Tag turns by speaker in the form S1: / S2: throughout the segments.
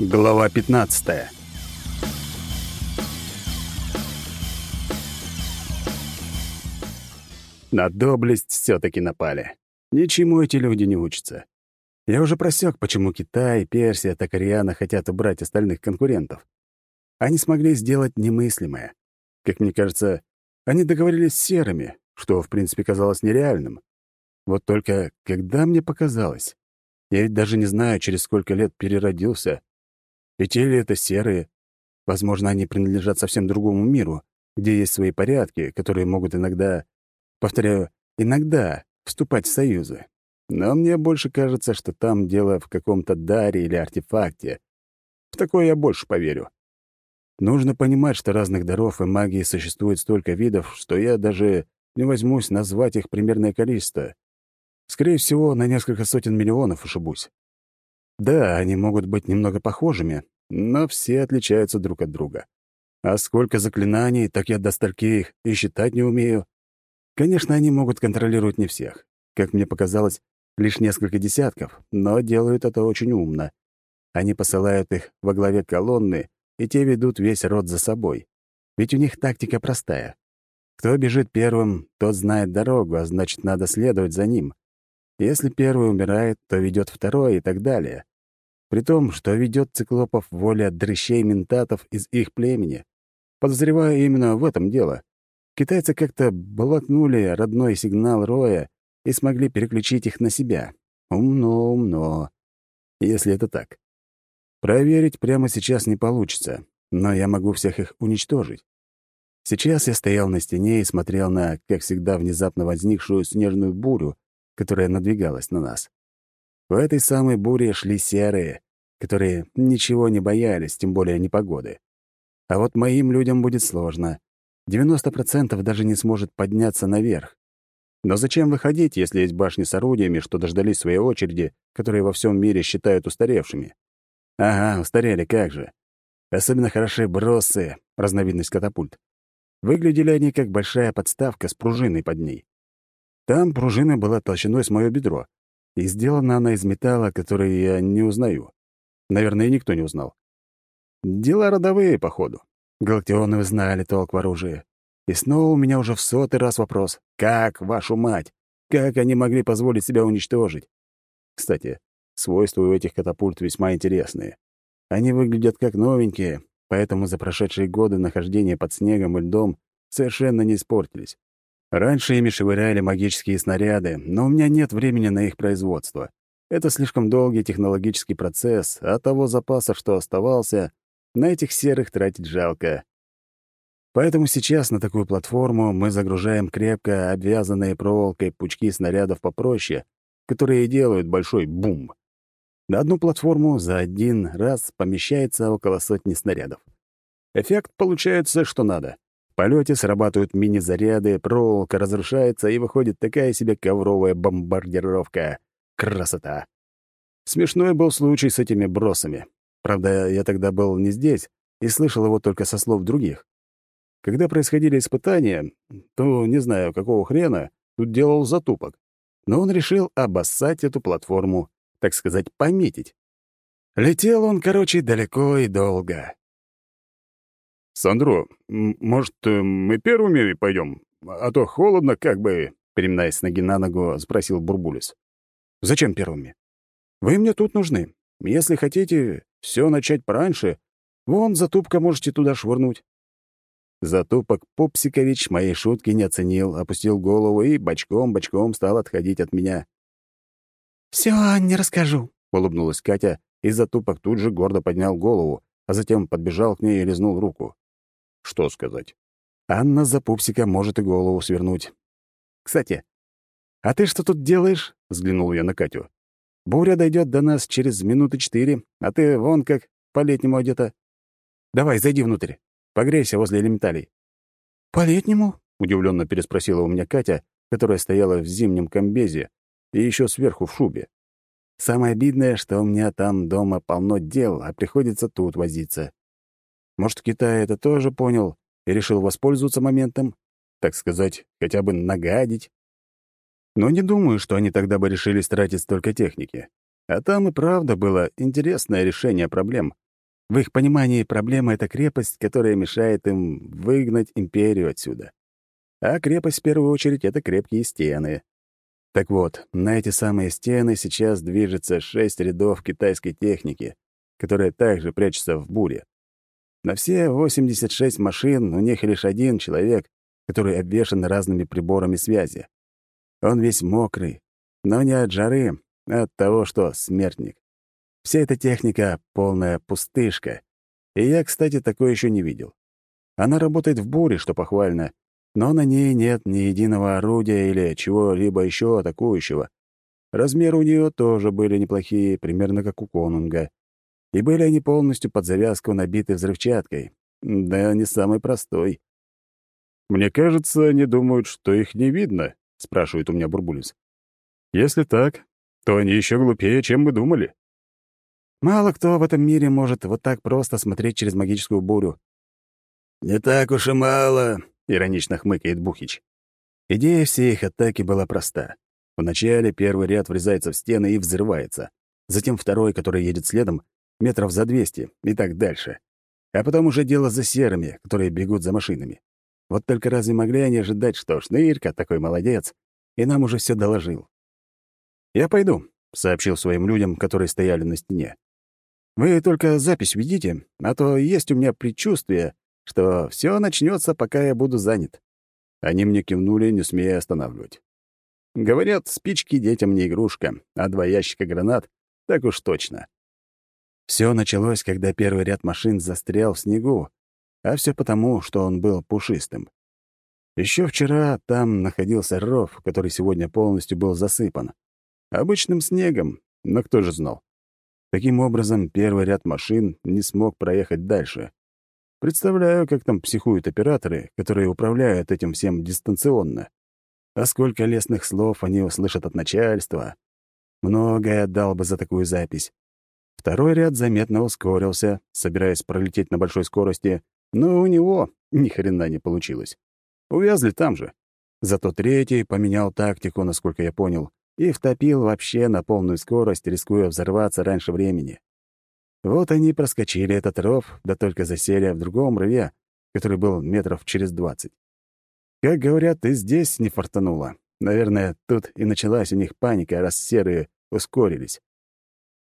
S1: Глава 15. На доблесть все таки напали. Ничему эти люди не учатся. Я уже просек, почему Китай, Персия, Токариана хотят убрать остальных конкурентов. Они смогли сделать немыслимое. Как мне кажется, они договорились с серыми, что, в принципе, казалось нереальным. Вот только когда мне показалось? Я ведь даже не знаю, через сколько лет переродился. Или это серые. Возможно, они принадлежат совсем другому миру, где есть свои порядки, которые могут иногда, повторяю, иногда вступать в союзы. Но мне больше кажется, что там дело в каком-то даре или артефакте. В такое я больше поверю. Нужно понимать, что разных даров и магии существует столько видов, что я даже не возьмусь назвать их примерное количество. Скорее всего, на несколько сотен миллионов ошибусь. Да, они могут быть немного похожими, но все отличаются друг от друга. А сколько заклинаний, так я до стольки их и считать не умею. Конечно, они могут контролировать не всех. Как мне показалось, лишь несколько десятков, но делают это очень умно. Они посылают их во главе колонны, и те ведут весь род за собой. Ведь у них тактика простая. Кто бежит первым, тот знает дорогу, а значит, надо следовать за ним. Если первый умирает, то ведет второй и так далее. При том, что ведет циклопов воля дрыщей-ментатов из их племени. Подозреваю именно в этом дело. Китайцы как-то блокнули родной сигнал Роя и смогли переключить их на себя. Умно, умно. Если это так. Проверить прямо сейчас не получится, но я могу всех их уничтожить. Сейчас я стоял на стене и смотрел на, как всегда, внезапно возникшую снежную бурю, которая надвигалась на нас. В этой самой буре шли серые, которые ничего не боялись, тем более непогоды. А вот моим людям будет сложно. 90% даже не сможет подняться наверх. Но зачем выходить, если есть башни с орудиями, что дождались своей очереди, которые во всем мире считают устаревшими? Ага, устарели, как же. Особенно хороши бросы, разновидность катапульт. Выглядели они как большая подставка с пружиной под ней. Там пружина была толщиной с моё бедро, и сделана она из металла, который я не узнаю. Наверное, никто не узнал. Дела родовые, походу. Галактионы знали толк в оружии. И снова у меня уже в сотый раз вопрос. Как, вашу мать? Как они могли позволить себя уничтожить? Кстати, свойства у этих катапульт весьма интересные. Они выглядят как новенькие, поэтому за прошедшие годы нахождения под снегом и льдом совершенно не испортились. Раньше ими швыряли магические снаряды, но у меня нет времени на их производство. Это слишком долгий технологический процесс, а того запаса, что оставался, на этих серых тратить жалко. Поэтому сейчас на такую платформу мы загружаем крепко обвязанные проволокой пучки снарядов попроще, которые делают большой бум. На одну платформу за один раз помещается около сотни снарядов. Эффект получается что надо. Полете срабатывают мини-заряды, проволока разрушается, и выходит такая себе ковровая бомбардировка. Красота! Смешной был случай с этими бросами. Правда, я тогда был не здесь и слышал его только со слов других. Когда происходили испытания, то, не знаю, какого хрена, тут делал затупок. Но он решил обоссать эту платформу, так сказать, пометить. Летел он, короче, далеко и долго.
S2: «Сандро, может, э, мы первыми пойдем? А то холодно как бы...» Переминаясь с ноги на ногу, спросил Бурбулис.
S1: «Зачем первыми? Вы мне тут нужны. Если хотите все начать пораньше, вон затупка можете туда швырнуть. Затупок Пупсикович моей шутки не оценил, опустил голову и бочком-бочком стал отходить от меня.
S3: «Все не расскажу», —
S1: улыбнулась Катя, и Затупок тут же гордо поднял голову, а затем подбежал к ней и лизнул руку. Что сказать? Анна за пупсика может и голову свернуть. «Кстати, а ты что тут делаешь?» — взглянул я на Катю. «Буря дойдет до нас через минуты четыре, а ты вон как по-летнему одета. Давай, зайди внутрь. Погрейся возле элементалей».
S3: «По-летнему?»
S1: — удивленно переспросила у меня Катя, которая стояла в зимнем комбезе и еще сверху в шубе. Самое обидное, что у меня там дома полно дел, а приходится тут возиться. Может, Китай это тоже понял и решил воспользоваться моментом, так сказать, хотя бы нагадить. Но не думаю, что они тогда бы решили тратить столько техники. А там и правда было интересное решение проблем, В их понимании проблема — это крепость, которая мешает им выгнать империю отсюда. А крепость, в первую очередь, — это крепкие стены. Так вот, на эти самые стены сейчас движется шесть рядов китайской техники, которая также прячется в буре. На все 86 машин у них лишь один человек, который обвешан разными приборами связи. Он весь мокрый, но не от жары, а от того, что смертник. Вся эта техника — полная пустышка. И я, кстати, такое еще не видел. Она работает в буре, что похвально, но на ней нет ни единого орудия или чего-либо еще атакующего. Размеры у нее тоже были неплохие, примерно как у конунга. И были они полностью под завязку набиты взрывчаткой. Да, не самый простой.
S2: «Мне кажется, они думают, что их не видно», — спрашивает у меня Бурбулис. «Если так, то они еще глупее, чем мы думали».
S1: Мало кто в этом мире может вот так просто смотреть через магическую бурю.
S4: «Не так уж и мало», —
S1: иронично хмыкает Бухич. Идея всей их атаки была проста. Вначале первый ряд врезается в стены и взрывается. Затем второй, который едет следом, метров за 200 и так дальше. А потом уже дело за серыми, которые бегут за машинами. Вот только разве могли они ожидать, что Шнырька такой молодец, и нам уже все доложил? «Я пойду», — сообщил своим людям, которые стояли на стене. «Вы только запись ведите, а то есть у меня предчувствие, что все начнется, пока я буду занят». Они мне кивнули, не смея останавливать. Говорят, спички детям не игрушка, а два ящика гранат — так уж точно. Все началось, когда первый ряд машин застрял в снегу, а все потому, что он был пушистым. Еще вчера там находился ров, который сегодня полностью был засыпан. Обычным снегом, но кто же знал. Таким образом, первый ряд машин не смог проехать дальше. Представляю, как там психуют операторы, которые управляют этим всем дистанционно. А сколько лестных слов они услышат от начальства. Многое отдал бы за такую запись. Второй ряд заметно ускорился, собираясь пролететь на большой скорости, но у него ни хрена не получилось. Увязли там же. Зато третий поменял тактику, насколько я понял, и втопил вообще на полную скорость, рискуя взорваться раньше времени. Вот они проскочили этот ров, да только засели в другом рве, который был метров через двадцать. Как говорят, и здесь не фартануло. Наверное, тут и началась у них паника, раз серые ускорились.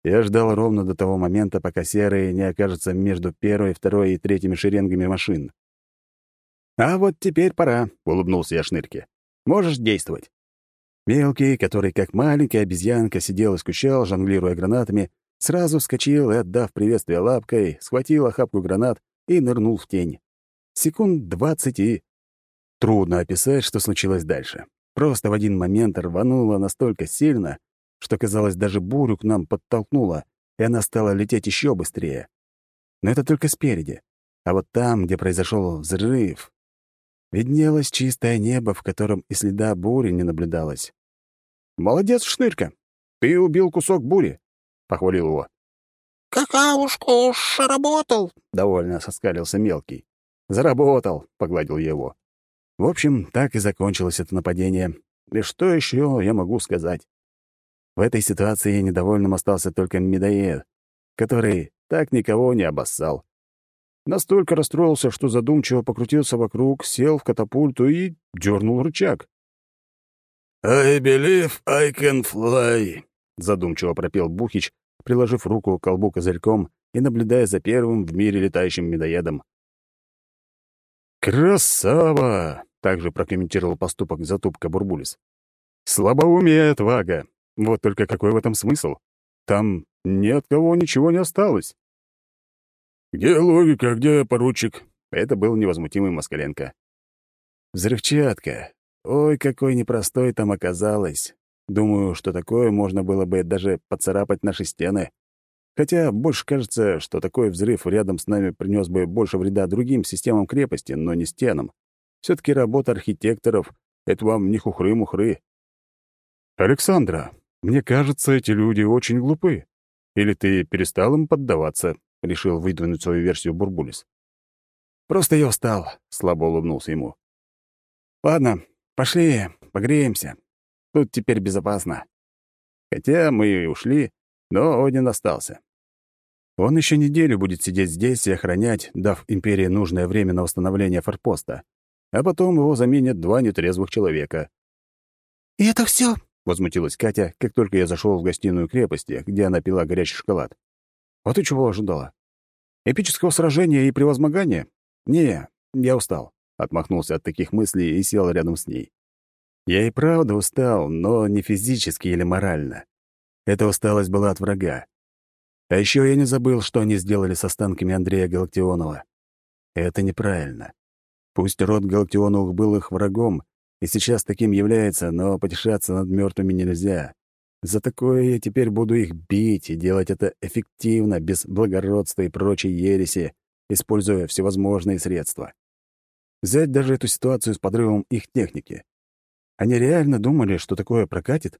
S1: Я ждал ровно до того момента, пока серые не окажутся между первой, второй и третьими шеренгами машин. «А вот теперь пора», — улыбнулся я Шнырке. «Можешь действовать». Мелкий, который как маленькая обезьянка сидел и скучал, жонглируя гранатами, сразу вскочил и, отдав приветствие лапкой, схватил охапку гранат и нырнул в тень. Секунд двадцать и... Трудно описать, что случилось дальше. Просто в один момент рвануло настолько сильно, что, казалось, даже бурю к нам подтолкнуло, и она стала лететь еще быстрее. Но это только спереди. А вот там, где произошел взрыв, виднелось чистое небо, в котором и следа бури не наблюдалось. «Молодец, Шнырка! Ты убил кусок бури!» — похвалил его.
S3: «Какаушку уж работал!»
S1: — довольно соскалился мелкий. «Заработал!» — погладил его. В общем, так и закончилось это нападение. И что еще я могу сказать? В этой ситуации недовольным остался только медоед, который так никого не обоссал. Настолько расстроился, что задумчиво покрутился вокруг, сел в катапульту и дернул рычаг.
S4: «I believe I can fly», —
S1: задумчиво пропел Бухич, приложив руку к колбу козырьком и наблюдая за первым в мире летающим медоедом.
S2: «Красава!» — также прокомментировал поступок затупка Бурбулис. «Слабоумие отвага. Вот только какой в этом смысл? Там ни от кого ничего не осталось.
S4: «Где логика, где поручик?»
S1: Это был невозмутимый Москаленко. «Взрывчатка. Ой, какой непростой там оказалось. Думаю, что такое можно было бы даже поцарапать наши стены. Хотя больше кажется, что такой взрыв рядом с нами принес бы больше вреда другим системам крепости, но не стенам. все таки работа архитекторов — это вам не хухры-мухры».
S2: «Александра, мне кажется, эти люди очень глупы. Или ты перестал им поддаваться?» — решил выдвинуть свою версию Бурбулис.
S1: «Просто я устал», — слабо улыбнулся ему. «Ладно, пошли, погреемся. Тут теперь безопасно». Хотя мы и ушли, но Один остался. Он еще неделю будет сидеть здесь и охранять, дав империи нужное время на восстановление форпоста. А потом его заменят два нетрезвых человека.
S3: «И это все?
S1: Возмутилась Катя, как только я зашел в гостиную крепости, где она пила горячий шоколад. «А ты чего ожидала? Эпического сражения и превозмогания? Не, я устал», — отмахнулся от таких мыслей и сел рядом с ней. Я и правда устал, но не физически или морально. Эта усталость была от врага. А еще я не забыл, что они сделали с останками Андрея Галактионова. Это неправильно. Пусть род Галактионовых был их врагом, и сейчас таким является, но потешаться над мертвыми нельзя. За такое я теперь буду их бить и делать это эффективно, без благородства и прочей ереси, используя всевозможные средства. Взять даже эту ситуацию с подрывом их техники. Они реально думали, что такое прокатит?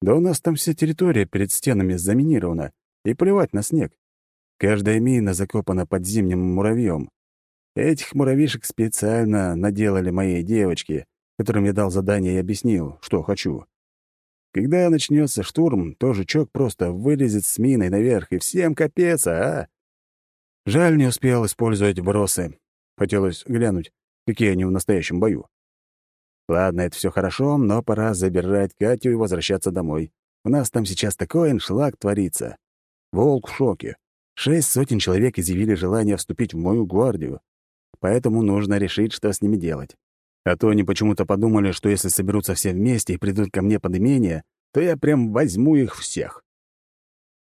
S1: Да у нас там вся территория перед стенами заминирована, и плевать на снег. Каждая мина закопана под зимним муравьем. Этих муравьишек специально наделали моей девочки, которым я дал задание и объяснил, что хочу. Когда начнется штурм, то жучок просто вылезет с миной наверх, и всем капец, а? Жаль, не успел использовать бросы. Хотелось глянуть, какие они в настоящем бою. Ладно, это все хорошо, но пора забирать Катю и возвращаться домой. У нас там сейчас такой аншлаг творится. Волк в шоке. Шесть сотен человек изъявили желание вступить в мою гвардию. Поэтому нужно решить, что с ними делать. А то они почему-то подумали, что если соберутся все вместе и придут ко мне под имение, то я прям возьму их всех.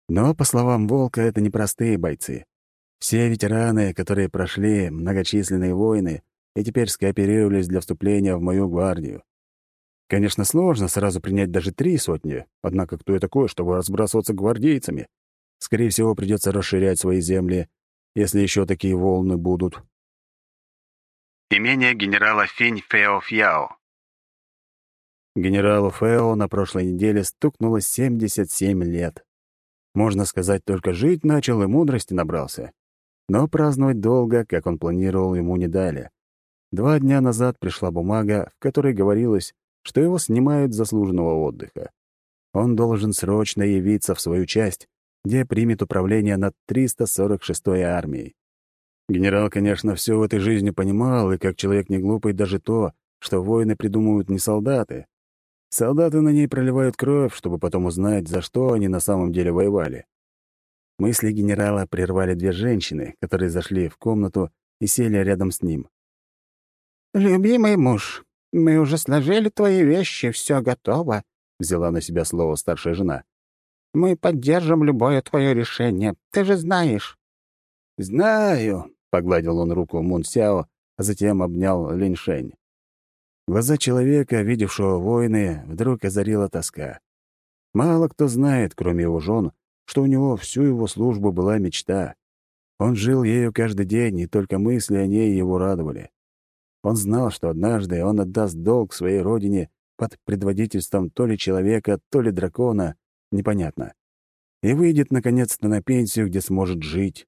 S1: Но, по словам Волка, это непростые бойцы. Все ветераны, которые прошли многочисленные войны и теперь скооперировались для вступления в мою гвардию. Конечно, сложно сразу принять даже три сотни, однако кто я такой, чтобы разбрасываться гвардейцами? Скорее всего, придется расширять свои земли, если еще такие волны будут.
S5: Имение генерала Фень Фео Фьяо.
S1: Генералу Фео на прошлой неделе стукнуло 77 лет. Можно сказать, только жить начал и мудрости набрался. Но праздновать долго, как он планировал, ему не дали. Два дня назад пришла бумага, в которой говорилось, что его снимают заслуженного отдыха. Он должен срочно явиться в свою часть где примет управление над 346-й армией. Генерал, конечно, все в этой жизни понимал, и как человек не глупый даже то, что войны придумывают не солдаты. Солдаты на ней проливают кровь, чтобы потом узнать, за что они на самом деле воевали. Мысли генерала прервали две женщины, которые зашли в комнату и сели рядом с ним.
S3: «Любимый муж, мы уже сложили твои вещи, все готово», — взяла на себя слово старшая жена. Мы поддержим любое твое решение. Ты же знаешь».
S1: «Знаю», — погладил он руку Мун Сяо, а затем обнял Линьшень. Глаза человека, видевшего войны, вдруг озарила тоска. Мало кто знает, кроме его жен, что у него всю его службу была мечта. Он жил ею каждый день, и только мысли о ней его радовали. Он знал, что однажды он отдаст долг своей родине под предводительством то ли человека, то ли дракона, непонятно. И выйдет, наконец-то, на пенсию, где сможет жить.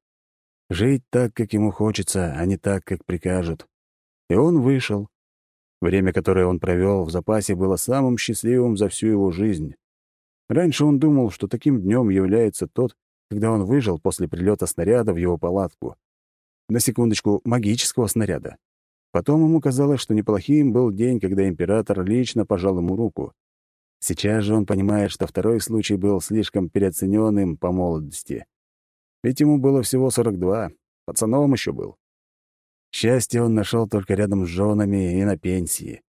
S1: Жить так, как ему хочется, а не так, как прикажут. И он вышел. Время, которое он провел в запасе, было самым счастливым за всю его жизнь. Раньше он думал, что таким днем является тот, когда он выжил после прилета снаряда в его палатку. На секундочку, магического снаряда. Потом ему казалось, что неплохим был день, когда император лично пожал ему руку. Сейчас же он понимает, что второй случай был слишком переоцененным по молодости. Ведь ему было всего 42, пацаном еще был. Счастье он нашел только рядом с женами и на пенсии.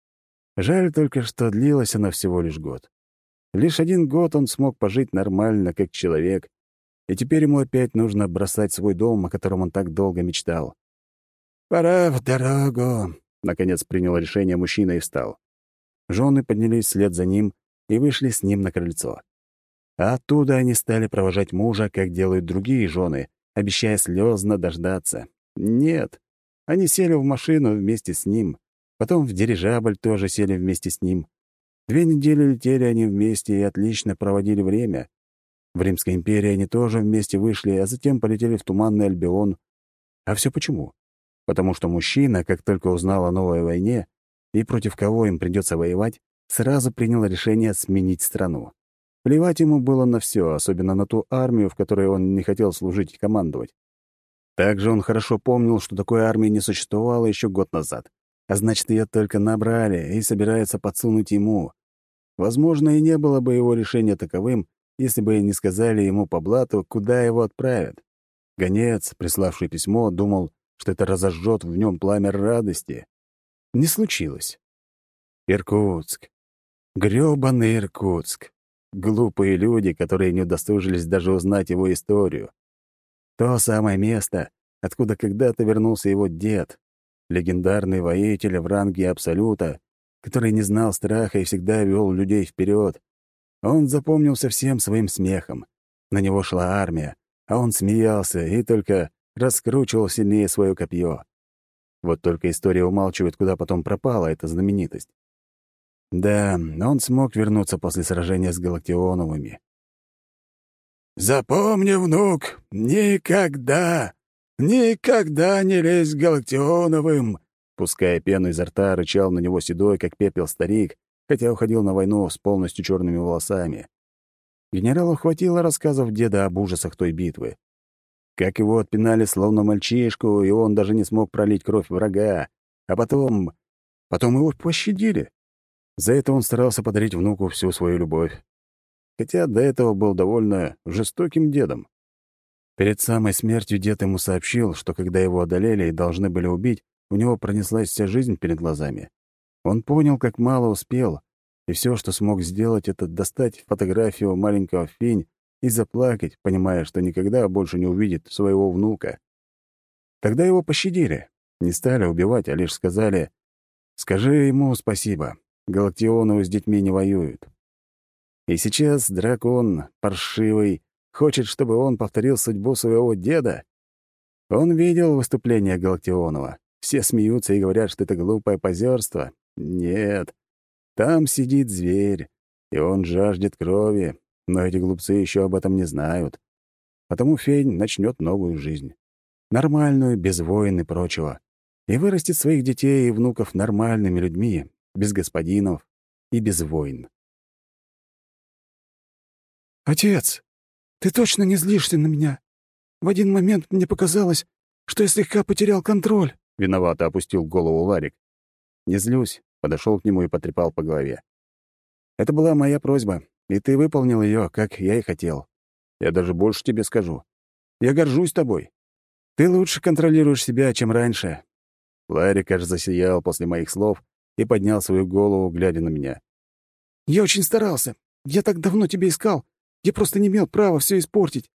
S1: Жаль только, что длилось оно всего лишь год. Лишь один год он смог пожить нормально, как человек, и теперь ему опять нужно бросать свой дом, о котором он так долго мечтал. «Пора в дорогу», — наконец принял решение мужчина и встал. Жены поднялись вслед за ним, и вышли с ним на крыльцо. А оттуда они стали провожать мужа, как делают другие жены, обещая слезно дождаться. Нет, они сели в машину вместе с ним, потом в дирижабль тоже сели вместе с ним. Две недели летели они вместе и отлично проводили время. В Римской империи они тоже вместе вышли, а затем полетели в Туманный Альбион. А все почему? Потому что мужчина, как только узнал о новой войне и против кого им придется воевать, сразу принял решение сменить страну. Плевать ему было на все, особенно на ту армию, в которой он не хотел служить и командовать. Также он хорошо помнил, что такой армии не существовало еще год назад, а значит, ее только набрали и собираются подсунуть ему. Возможно, и не было бы его решения таковым, если бы не сказали ему по блату, куда его отправят. Гонец, приславший письмо, думал, что это разожжет в нем пламя радости. Не случилось. Иркутск. грёбаный Иркутск. Глупые люди, которые не удосужились даже узнать его историю. То самое место, откуда когда-то вернулся его дед, легендарный воитель в ранге Абсолюта, который не знал страха и всегда вел людей вперед. Он запомнился всем своим смехом. На него шла армия, а он смеялся и только раскручивал сильнее свое копье. Вот только история умалчивает, куда потом пропала эта знаменитость. Да, он смог вернуться после сражения с Галактионовыми.
S4: «Запомни, внук, никогда, никогда не лезь к Галактионовым!»
S1: Пуская пену изо рта, рычал на него седой, как пепел старик, хотя уходил на войну с полностью черными волосами. Генералу хватило рассказов деда об ужасах той битвы. Как его отпинали словно мальчишку, и он даже не смог пролить кровь врага. А потом... Потом его пощадили. За это он старался подарить внуку всю свою любовь. Хотя до этого был довольно жестоким дедом. Перед самой смертью дед ему сообщил, что когда его одолели и должны были убить, у него пронеслась вся жизнь перед глазами. Он понял, как мало успел, и все, что смог сделать, это достать фотографию маленького Фень и заплакать, понимая, что никогда больше не увидит своего внука. Тогда его пощадили, не стали убивать, а лишь сказали «Скажи ему спасибо, Галактионовы с детьми не воюют». И сейчас дракон, паршивый, хочет, чтобы он повторил судьбу своего деда? Он видел выступление Галактионова. Все смеются и говорят, что это глупое позерство. Нет, там сидит зверь, и он жаждет крови, но эти глупцы еще об этом не знают. Потому Фень начнет новую жизнь. Нормальную, без войн и прочего. И вырастет своих детей и внуков нормальными людьми, без господинов и без войн.
S3: «Отец, ты точно не злишься на меня? В один момент мне показалось, что я слегка потерял контроль».
S1: Виновато опустил голову Ларик. «Не злюсь», — подошел к нему и потрепал по голове. «Это была моя просьба, и ты выполнил ее, как я и хотел. Я даже больше тебе скажу. Я горжусь тобой. Ты лучше контролируешь себя, чем раньше». Ларик аж засиял после моих слов и поднял свою голову, глядя на меня.
S3: «Я очень старался. Я так давно тебя искал. Я просто не имел права все испортить».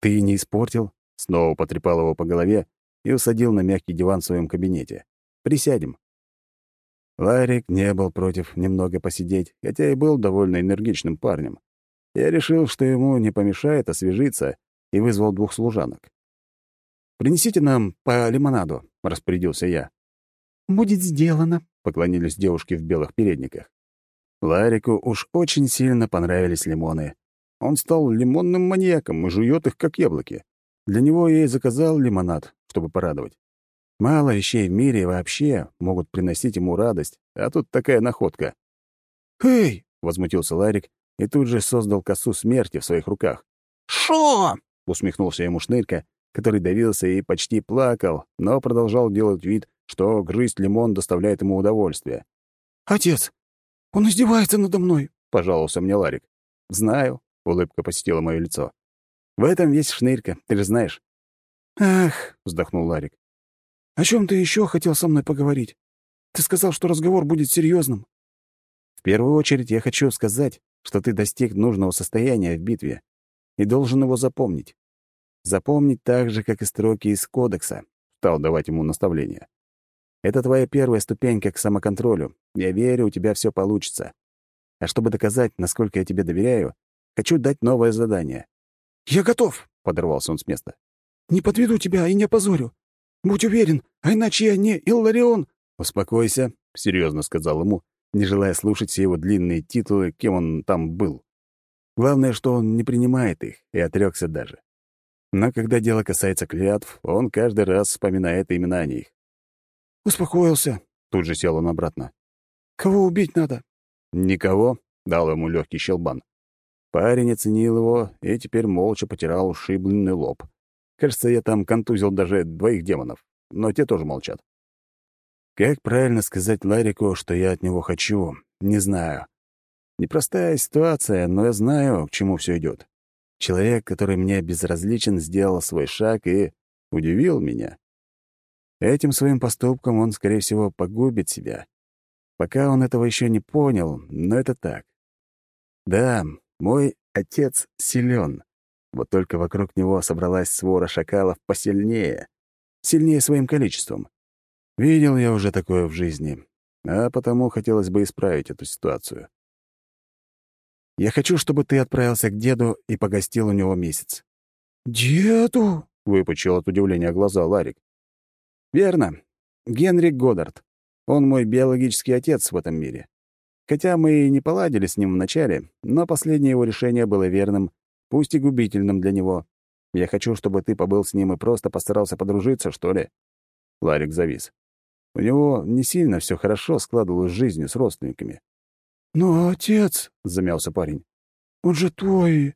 S1: «Ты не испортил?» Снова потрепал его по голове и усадил на мягкий диван в своем кабинете. «Присядем». Ларик не был против немного посидеть, хотя и был довольно энергичным парнем. Я решил, что ему не помешает освежиться, и вызвал двух служанок. «Принесите нам по лимонаду», — распорядился я.
S3: «Будет сделано», —
S1: поклонились девушки в белых передниках. Ларику уж очень сильно понравились лимоны. Он стал лимонным маньяком и жует их, как яблоки. Для него я и заказал лимонад, чтобы порадовать. Мало вещей в мире вообще могут приносить ему радость, а тут такая находка.
S3: «Эй!»
S1: — возмутился Ларик и тут же создал косу смерти в своих руках.
S3: «Шо?»
S1: — усмехнулся ему Шнырька, который давился и почти плакал, но продолжал делать вид, что грызть лимон доставляет ему удовольствие.
S3: «Отец, он издевается надо мной!»
S1: — пожаловался мне Ларик. «Знаю», Улыбка посетила мое лицо. «В этом весь шнырька, ты же знаешь».
S3: «Ах», —
S1: вздохнул Ларик.
S3: «О чем ты еще хотел со мной поговорить? Ты сказал, что разговор будет серьезным.
S1: «В первую очередь я хочу сказать, что ты достиг нужного состояния в битве и должен его запомнить. Запомнить так же, как и строки из кодекса», — стал давать ему наставления. «Это твоя первая ступенька к самоконтролю. Я верю, у тебя все получится. А чтобы доказать, насколько я тебе доверяю, Хочу дать новое задание».
S3: «Я готов», —
S1: подорвался он с места.
S3: «Не подведу тебя и не опозорю. Будь уверен, а иначе я не Илларион».
S1: «Успокойся», — серьезно сказал ему, не желая слушать все его длинные титулы, кем он там был. Главное, что он не принимает их, и отрекся даже. Но когда дело касается клятв, он каждый раз вспоминает именно о них.
S3: «Успокоился», —
S1: тут же сел он обратно.
S3: «Кого убить надо?»
S1: «Никого», — дал ему легкий щелбан. Парень оценил его и теперь молча потирал ушибленный лоб. Кажется, я там контузил даже двоих демонов, но те тоже молчат. Как правильно сказать Ларику, что я от него хочу, не знаю. Непростая ситуация, но я знаю, к чему все идет. Человек, который мне безразличен, сделал свой шаг и удивил меня. Этим своим поступком он, скорее всего, погубит себя. Пока он этого еще не понял, но это так. Да, мой отец силен. Вот только вокруг него собралась свора шакалов посильнее. Сильнее своим количеством. Видел я уже такое в жизни, а потому хотелось бы исправить эту ситуацию. Я хочу, чтобы ты отправился к деду и погостил у него месяц».
S3: «Деду?»
S1: — выпучил от удивления глаза Ларик. «Верно. Генрик Годдард. Он мой биологический отец в этом мире. Хотя мы и не поладили с ним вначале, но последнее его решение было верным, пусть и губительным для него. Я хочу, чтобы ты побыл с ним и просто постарался подружиться, что ли?» Ларик завис. У него не сильно все хорошо складывалось с жизнью с родственниками.
S3: «Но отец...» — замялся парень. «Он же твой...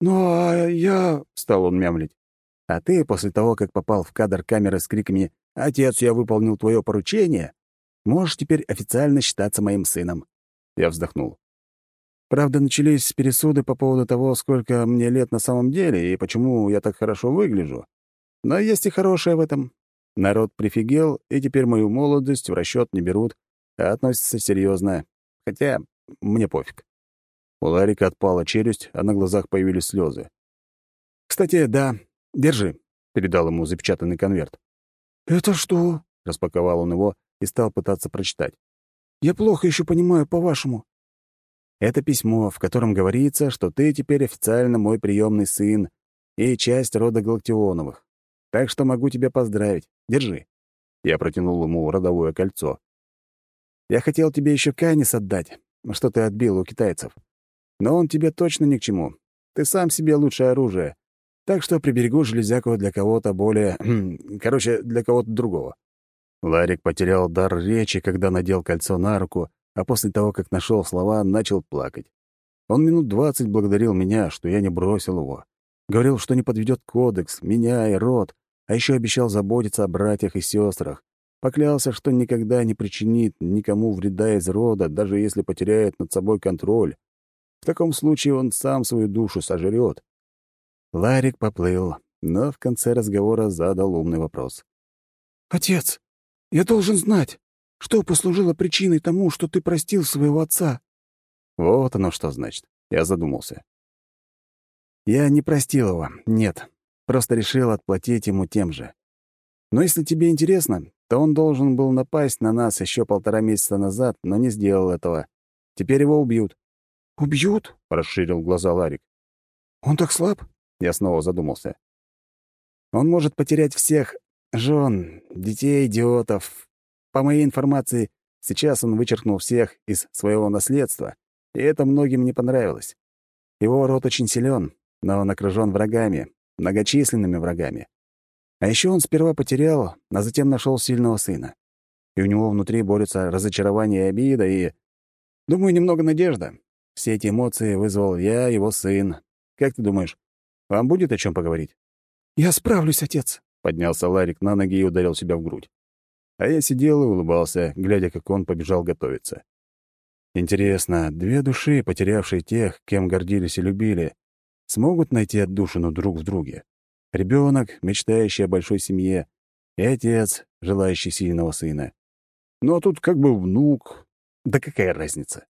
S3: Ну, а я...» — стал он мямлить.
S1: «А ты, после того, как попал в кадр камеры с криками «Отец, я выполнил твое поручение», можешь теперь официально считаться моим сыном». Я вздохнул. Правда, начались пересуды по поводу того, сколько мне лет на самом деле и почему я так хорошо выгляжу. Но есть и хорошее в этом. Народ прифигел, и теперь мою молодость в расчет не берут, а относятся серьезно. Хотя мне пофиг. У Ларика отпала челюсть, а на глазах появились слезы. «Кстати, да, держи», — передал ему запечатанный конверт.
S3: «Это что?»
S1: — распаковал он его и стал пытаться прочитать.
S3: «Я плохо еще понимаю по-вашему».
S1: «Это письмо, в котором говорится, что ты теперь официально мой приемный сын и часть рода Галактионовых. Так что могу тебя поздравить. Держи». Я протянул ему родовое кольцо. Я хотел тебе еще Канис отдать, что ты отбил у китайцев. Но он тебе точно ни к чему. Ты сам себе лучшее оружие. Так что приберегу железяку для кого-то более... Короче, для кого-то другого». Ларик потерял дар речи, когда надел кольцо на руку, а после того, как нашел слова, начал плакать. Он минут двадцать благодарил меня, что я не бросил его. Говорил, что не подведет кодекс, меня и род, а еще обещал заботиться о братьях и сестрах, Поклялся, что никогда не причинит никому вреда из рода, даже если потеряет над собой контроль. В таком случае он сам свою душу сожрет. Ларик поплыл, но в конце разговора задал умный вопрос.
S3: «Отец, я должен знать, что послужило причиной тому, что ты простил своего отца?»
S1: Вот оно что значит. Я задумался. Я не простил его, нет. Просто решил отплатить ему тем же. Но если тебе интересно, то он должен был напасть на нас еще полтора месяца назад, но не сделал этого. Теперь его убьют».
S3: «Убьют?»
S1: — расширил глаза Ларик.
S3: «Он так слаб?»
S1: — я снова задумался. «Он может потерять всех жен, детей, идиотов. По моей информации, сейчас он вычеркнул всех из своего наследства, и это многим не понравилось. Его род очень силен, но он окружен врагами, многочисленными врагами. А еще он сперва потерял, а затем нашел сильного сына. И у него внутри борются разочарование и обида, и... Думаю, немного надежда. Все эти эмоции вызвал я, его сын. Как ты думаешь, вам будет о чем поговорить?
S3: «Я справлюсь, отец», —
S1: поднялся Ларик на ноги и ударил себя в грудь. А я сидел и улыбался, глядя, как он побежал готовиться. Интересно, две души, потерявшие тех, кем гордились и любили, смогут найти отдушину друг в друге? Ребенок, мечтающий о большой семье, и отец, желающий сильного сына. Ну а тут как бы внук. Да какая разница?